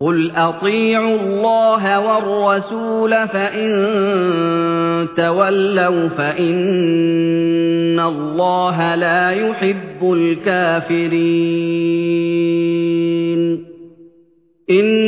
قُلْ أَطِيعُوا اللَّهَ وَالرَّسُولَ فَإِن تَوَلَّوْا فَإِنَّ اللَّهَ لَا يُحِبُّ الْكَافِرِينَ إِنَّ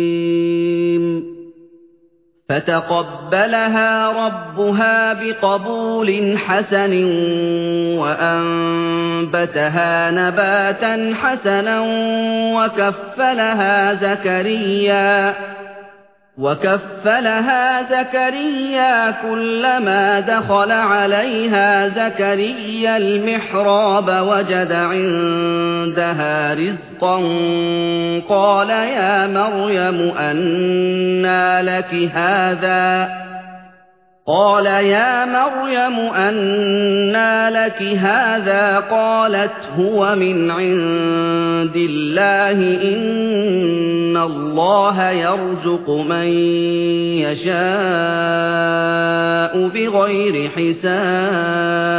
فتقبلها ربها بقبول حسن وأنبتها نباتا حسنا وكفلها زكريا وكفلها زكريا كلما دخل عليها زكريا المحراب وجد عندها رزقا قال يا مريم أنى لك هذا قال يا مريم أنى لك هذا؟ قالت هو من عند الله إن الله يرزق من يشاء بغير حساب.